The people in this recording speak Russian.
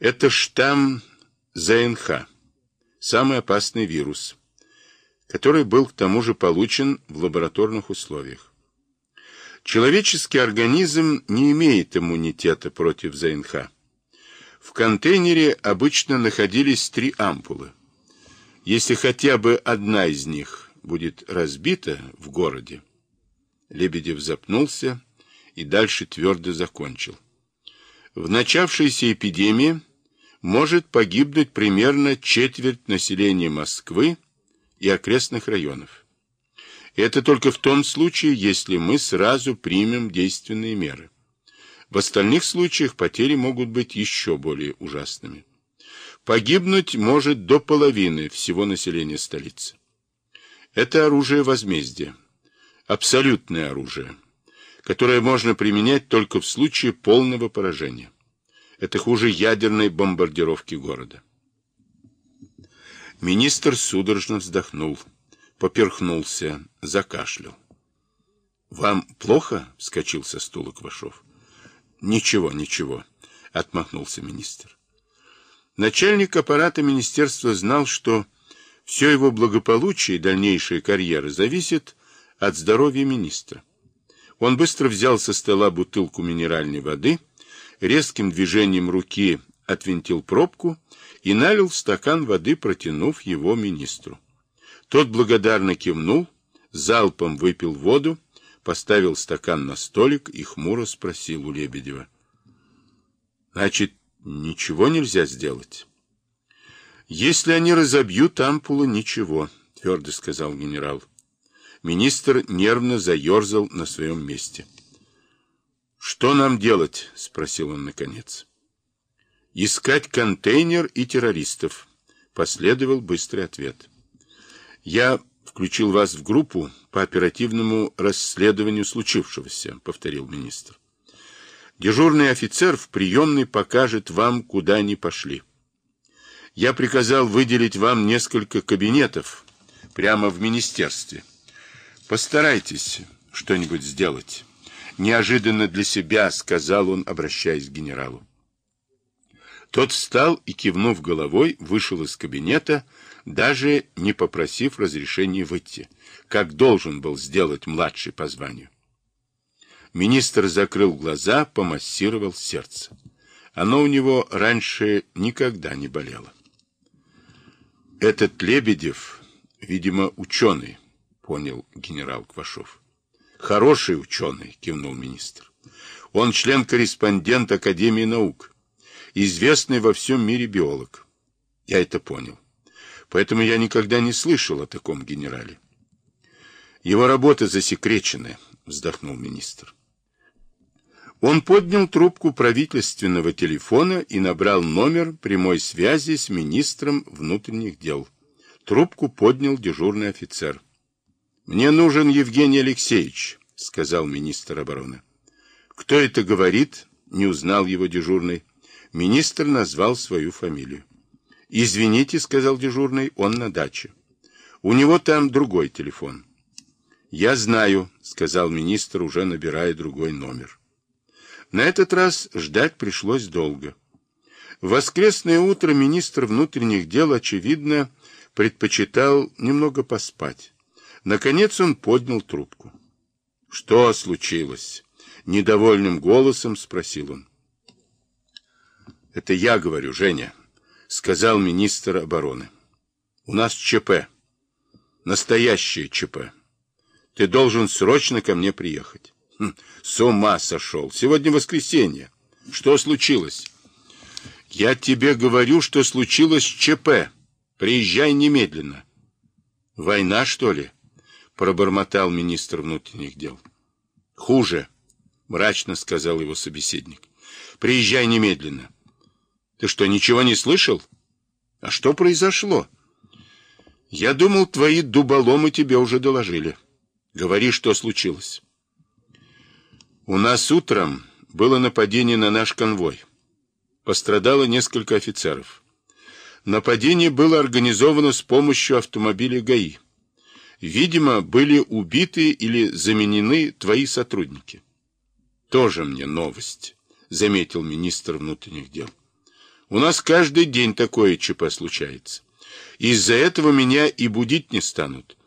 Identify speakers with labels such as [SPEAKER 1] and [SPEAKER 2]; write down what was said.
[SPEAKER 1] Это штамм ЗНХ, самый опасный вирус, который был к тому же получен в лабораторных условиях. Человеческий организм не имеет иммунитета против ЗНХ. В контейнере обычно находились три ампулы. Если хотя бы одна из них будет разбита в городе, Лебедев запнулся и дальше твердо закончил. В начавшейся эпидемии может погибнуть примерно четверть населения Москвы и окрестных районов. Это только в том случае, если мы сразу примем действенные меры. В остальных случаях потери могут быть еще более ужасными. Погибнуть может до половины всего населения столицы. Это оружие возмездия. Абсолютное оружие, которое можно применять только в случае полного поражения. Это хуже ядерной бомбардировки города. Министр судорожно вздохнул, поперхнулся, закашлял. — Вам плохо? — вскочил со стула Квашов. — Ничего, ничего, — отмахнулся министр. Начальник аппарата министерства знал, что все его благополучие и дальнейшая карьера зависит от здоровья министра. Он быстро взял со стола бутылку минеральной воды, резким движением руки отвинтил пробку и налил в стакан воды, протянув его министру. Тот благодарно кивнул, залпом выпил воду, поставил стакан на столик и хмуро спросил у Лебедева. — Значит, ничего нельзя сделать? — Если они разобьют ампулу, ничего, — твердо сказал генерал. Министр нервно заерзал на своем месте. — Что нам делать? — спросил он наконец. — Искать контейнер и террористов, — последовал быстрый ответ. — Я включил вас в группу по оперативному расследованию случившегося, — повторил министр. Дежурный офицер в приемной покажет вам, куда они пошли. Я приказал выделить вам несколько кабинетов прямо в министерстве. Постарайтесь что-нибудь сделать. Неожиданно для себя, сказал он, обращаясь к генералу. Тот встал и, кивнув головой, вышел из кабинета, даже не попросив разрешения выйти, как должен был сделать младший по званию. Министр закрыл глаза, помассировал сердце. Оно у него раньше никогда не болело. Этот Лебедев, видимо, ученый, понял генерал Квашов. Хороший ученый, кивнул министр. Он член-корреспондент Академии наук, известный во всем мире биолог. Я это понял. Поэтому я никогда не слышал о таком генерале. Его работа засекречена, вздохнул министр. Он поднял трубку правительственного телефона и набрал номер прямой связи с министром внутренних дел. Трубку поднял дежурный офицер. «Мне нужен Евгений Алексеевич», — сказал министр обороны. «Кто это говорит?» — не узнал его дежурный. Министр назвал свою фамилию. «Извините», — сказал дежурный, — «он на даче. У него там другой телефон». «Я знаю», — сказал министр, уже набирая другой номер. На этот раз ждать пришлось долго. В воскресное утро министр внутренних дел, очевидно, предпочитал немного поспать. Наконец он поднял трубку. — Что случилось? — недовольным голосом спросил он. — Это я говорю, Женя, — сказал министр обороны. — У нас ЧП. Настоящее ЧП. Ты должен срочно ко мне приехать. Хм, с ума сошел. Сегодня воскресенье. Что случилось? Я тебе говорю, что случилось ЧП. Приезжай немедленно. Война, что ли? Пробормотал министр внутренних дел. Хуже, мрачно сказал его собеседник. Приезжай немедленно. Ты что, ничего не слышал? А что произошло? Я думал, твои дуболомы тебе уже доложили. Говори, что случилось. У нас утром было нападение на наш конвой. Пострадало несколько офицеров. Нападение было организовано с помощью автомобиля ГАИ. Видимо, были убиты или заменены твои сотрудники. Тоже мне новость, заметил министр внутренних дел. У нас каждый день такое ЧП случается. Из-за этого меня и будить не станут.